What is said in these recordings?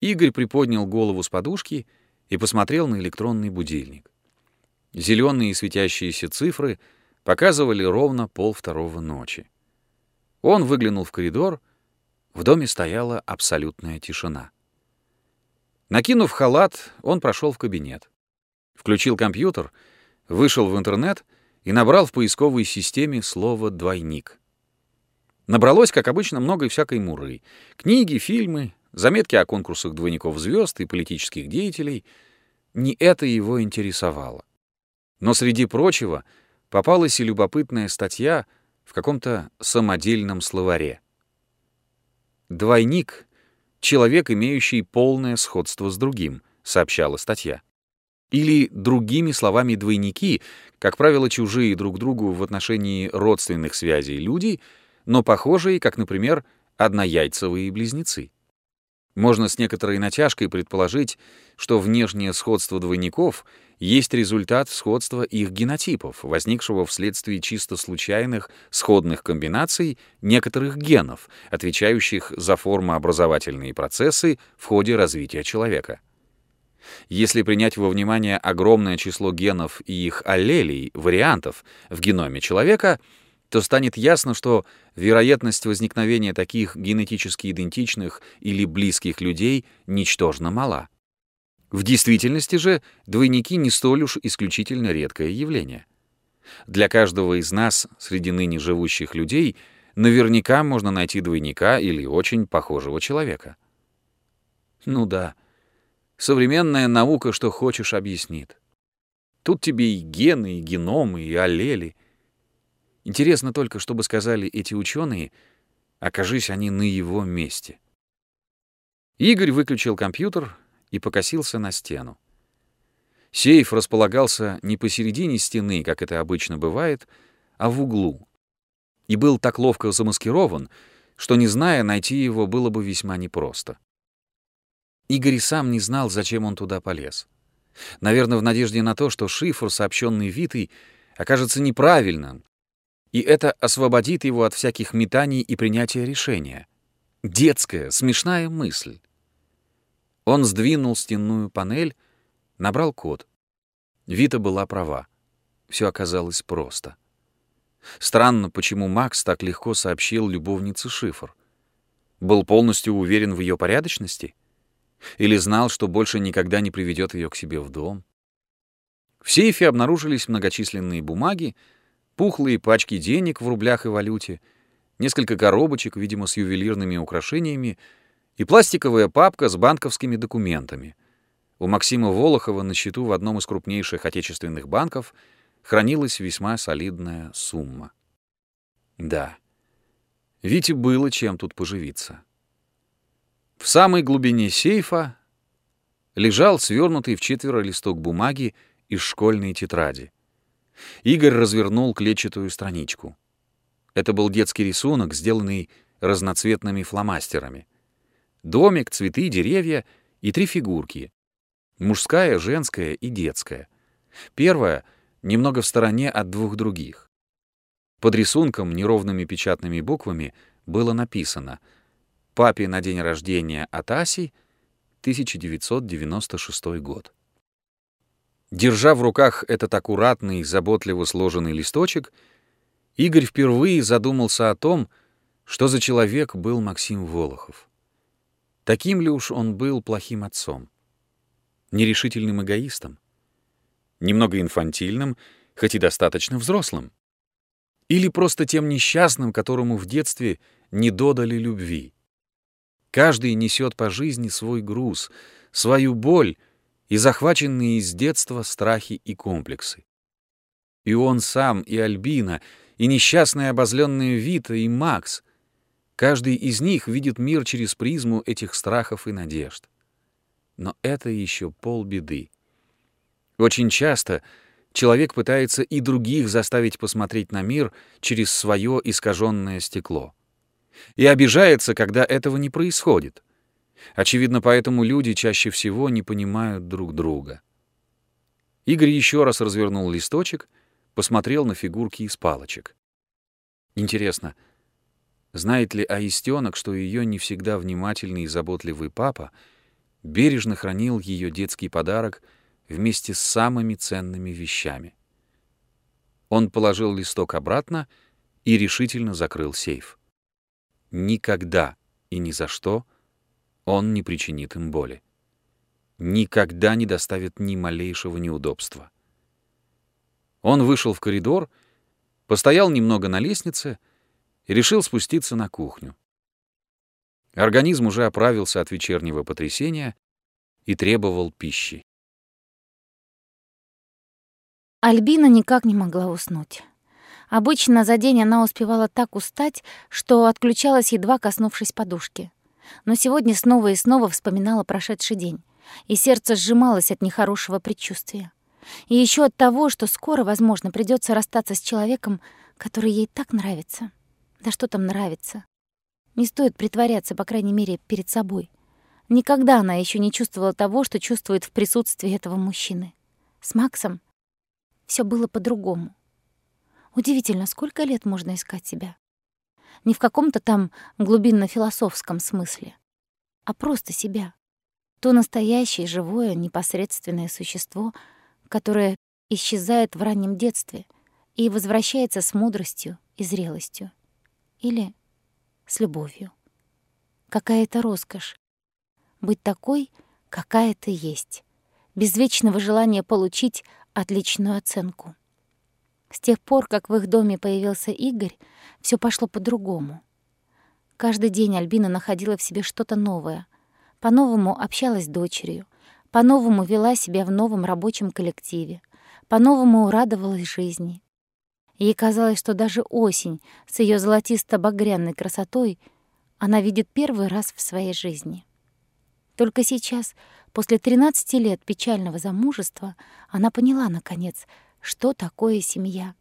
Игорь приподнял голову с подушки и посмотрел на электронный будильник. Зеленые светящиеся цифры показывали ровно полвторого ночи. Он выглянул в коридор. В доме стояла абсолютная тишина. Накинув халат, он прошел в кабинет. Включил компьютер, вышел в интернет и набрал в поисковой системе слово «двойник». Набралось, как обычно, много всякой муры. Книги, фильмы, заметки о конкурсах двойников звезд и политических деятелей. Не это его интересовало. Но среди прочего попалась и любопытная статья в каком-то самодельном словаре. «Двойник — человек, имеющий полное сходство с другим», — сообщала статья. Или, другими словами, двойники, как правило, чужие друг другу в отношении родственных связей люди — но похожие, как, например, однояйцевые близнецы. Можно с некоторой натяжкой предположить, что внешнее сходство двойников есть результат сходства их генотипов, возникшего вследствие чисто случайных сходных комбинаций некоторых генов, отвечающих за формообразовательные процессы в ходе развития человека. Если принять во внимание огромное число генов и их аллелей, вариантов в геноме человека — то станет ясно, что вероятность возникновения таких генетически идентичных или близких людей ничтожно мала. В действительности же двойники не столь уж исключительно редкое явление. Для каждого из нас среди ныне живущих людей наверняка можно найти двойника или очень похожего человека. Ну да, современная наука что хочешь объяснит. Тут тебе и гены, и геномы, и аллели — Интересно только, что бы сказали эти ученые, окажись они на его месте. Игорь выключил компьютер и покосился на стену. Сейф располагался не посередине стены, как это обычно бывает, а в углу. И был так ловко замаскирован, что, не зная, найти его было бы весьма непросто. Игорь сам не знал, зачем он туда полез. Наверное, в надежде на то, что шифр, сообщенный Витой, окажется неправильным, и это освободит его от всяких метаний и принятия решения. Детская, смешная мысль. Он сдвинул стенную панель, набрал код. Вита была права. Все оказалось просто. Странно, почему Макс так легко сообщил любовнице шифр. Был полностью уверен в ее порядочности? Или знал, что больше никогда не приведет ее к себе в дом? В сейфе обнаружились многочисленные бумаги, пухлые пачки денег в рублях и валюте, несколько коробочек, видимо, с ювелирными украшениями, и пластиковая папка с банковскими документами. У Максима Волохова на счету в одном из крупнейших отечественных банков хранилась весьма солидная сумма. Да, Вите было чем тут поживиться. В самой глубине сейфа лежал свернутый в четверо листок бумаги из школьной тетради. Игорь развернул клетчатую страничку. Это был детский рисунок, сделанный разноцветными фломастерами. Домик, цветы, деревья и три фигурки. Мужская, женская и детская. Первая немного в стороне от двух других. Под рисунком неровными печатными буквами было написано «Папе на день рождения от Аси, 1996 год». Держа в руках этот аккуратный, заботливо сложенный листочек, Игорь впервые задумался о том, что за человек был Максим Волохов. Таким ли уж он был плохим отцом? Нерешительным эгоистом? Немного инфантильным, хоть и достаточно взрослым? Или просто тем несчастным, которому в детстве не додали любви? Каждый несет по жизни свой груз, свою боль, и захваченные из детства страхи и комплексы. И он сам, и Альбина, и несчастная обозленная Вита, и Макс. Каждый из них видит мир через призму этих страхов и надежд. Но это еще полбеды. Очень часто человек пытается и других заставить посмотреть на мир через свое искаженное стекло. И обижается, когда этого не происходит — Очевидно, поэтому люди чаще всего не понимают друг друга. Игорь еще раз развернул листочек, посмотрел на фигурки из палочек. Интересно, знает ли Аистенок, что ее не всегда внимательный и заботливый папа бережно хранил ее детский подарок вместе с самыми ценными вещами. Он положил листок обратно и решительно закрыл сейф. Никогда и ни за что он не причинит им боли. Никогда не доставит ни малейшего неудобства. Он вышел в коридор, постоял немного на лестнице и решил спуститься на кухню. Организм уже оправился от вечернего потрясения и требовал пищи. Альбина никак не могла уснуть. Обычно за день она успевала так устать, что отключалась, едва коснувшись подушки. Но сегодня снова и снова вспоминала прошедший день, и сердце сжималось от нехорошего предчувствия. И еще от того, что скоро, возможно, придется расстаться с человеком, который ей так нравится. Да что там нравится? Не стоит притворяться, по крайней мере, перед собой. Никогда она еще не чувствовала того, что чувствует в присутствии этого мужчины. С Максом все было по-другому. Удивительно, сколько лет можно искать себя. Не в каком-то там глубинно-философском смысле, а просто себя. То настоящее, живое, непосредственное существо, которое исчезает в раннем детстве и возвращается с мудростью и зрелостью. Или с любовью. Какая это роскошь. Быть такой, какая ты есть. Без вечного желания получить отличную оценку. С тех пор, как в их доме появился Игорь, все пошло по-другому. Каждый день Альбина находила в себе что-то новое. По-новому общалась с дочерью, по-новому вела себя в новом рабочем коллективе, по-новому радовалась жизни. Ей казалось, что даже осень с ее золотисто-багряной красотой она видит первый раз в своей жизни. Только сейчас, после 13 лет печального замужества, она поняла, наконец, что такое семья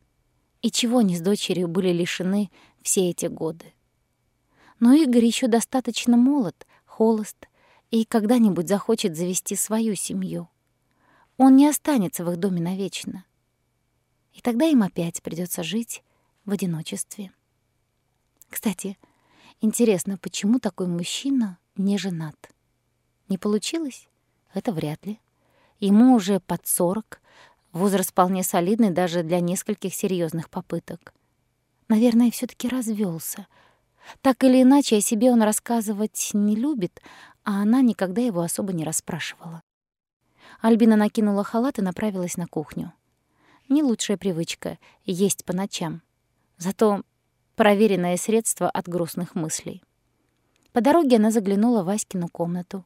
и чего они с дочерью были лишены все эти годы. Но Игорь еще достаточно молод, холост и когда-нибудь захочет завести свою семью. Он не останется в их доме навечно. И тогда им опять придется жить в одиночестве. Кстати, интересно, почему такой мужчина не женат? Не получилось? Это вряд ли. Ему уже под сорок, возраст вполне солидный даже для нескольких серьезных попыток. Наверное, все таки развелся. Так или иначе, о себе он рассказывать не любит, а она никогда его особо не расспрашивала. Альбина накинула халат и направилась на кухню. Не лучшая привычка — есть по ночам. Зато проверенное средство от грустных мыслей. По дороге она заглянула в Аськину комнату.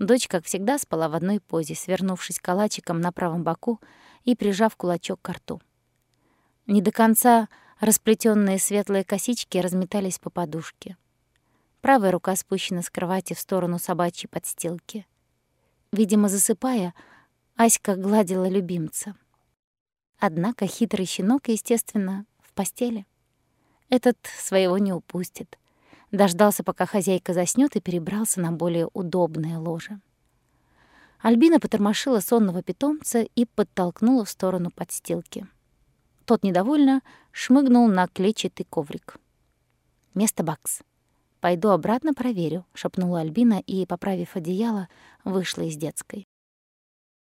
Дочь, как всегда, спала в одной позе, свернувшись калачиком на правом боку и прижав кулачок к рту. Не до конца расплетенные светлые косички разметались по подушке. Правая рука спущена с кровати в сторону собачьей подстилки. Видимо, засыпая, Аська гладила любимца — Однако хитрый щенок, естественно, в постели. Этот своего не упустит. Дождался, пока хозяйка заснёт, и перебрался на более удобное ложе. Альбина потормошила сонного питомца и подтолкнула в сторону подстилки. Тот недовольно шмыгнул на клетчатый коврик. «Место Бакс. Пойду обратно проверю», — шепнула Альбина и, поправив одеяло, вышла из детской.